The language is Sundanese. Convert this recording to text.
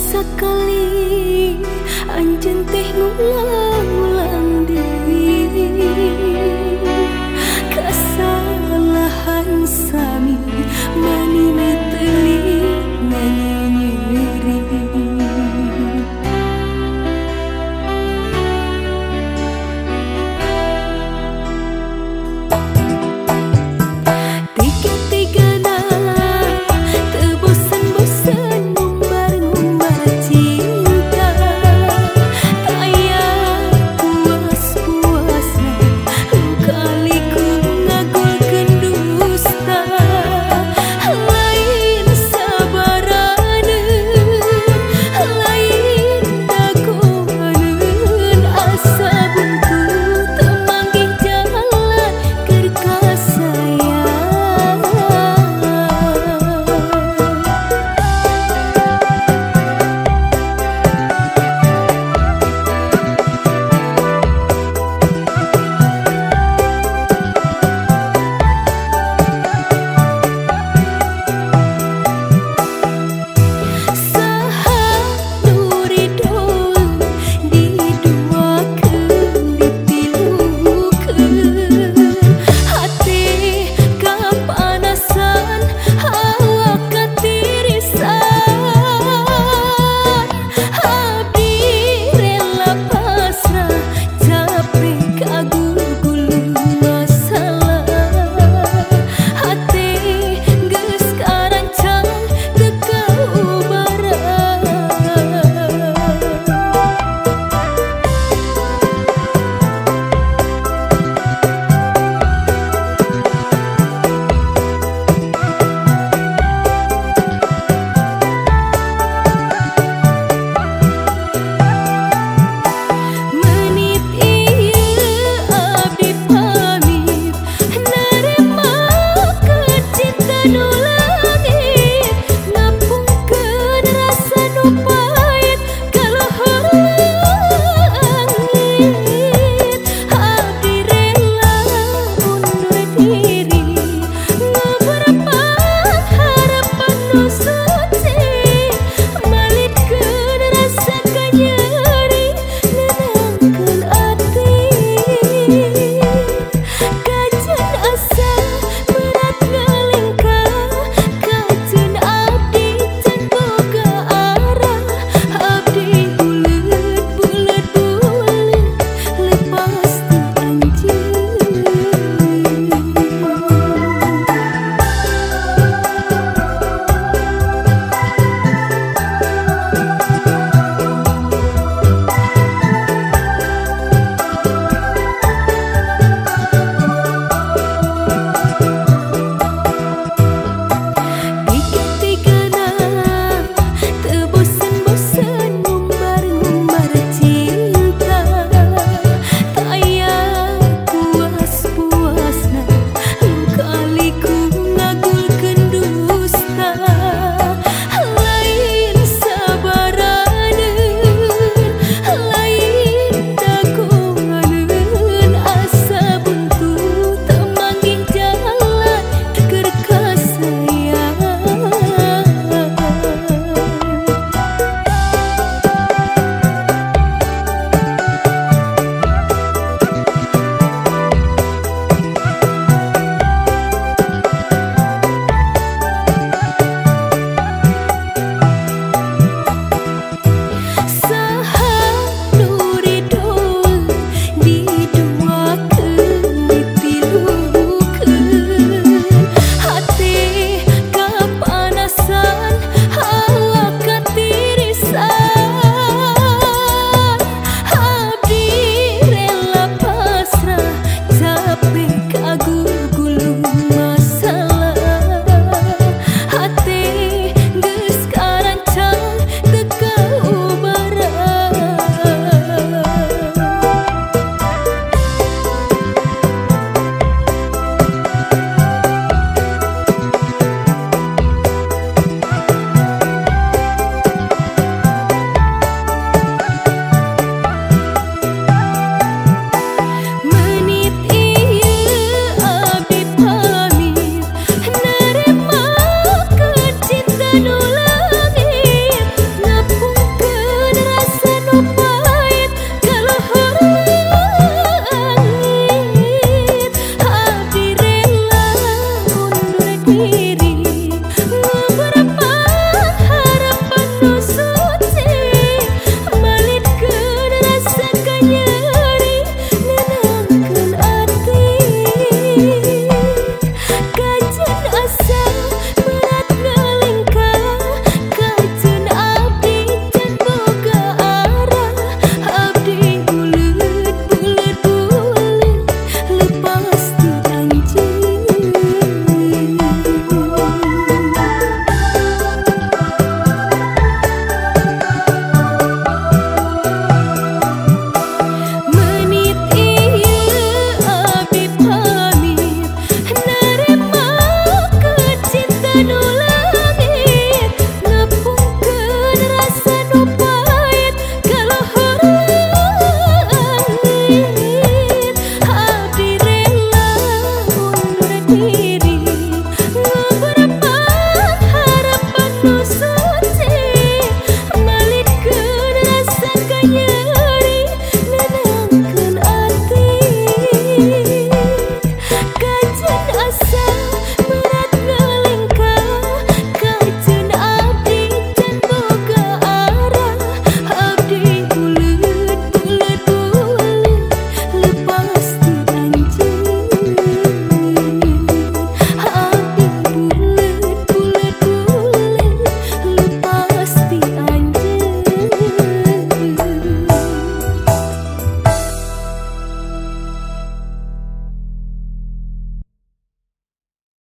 sekali. Anjen teh ngulang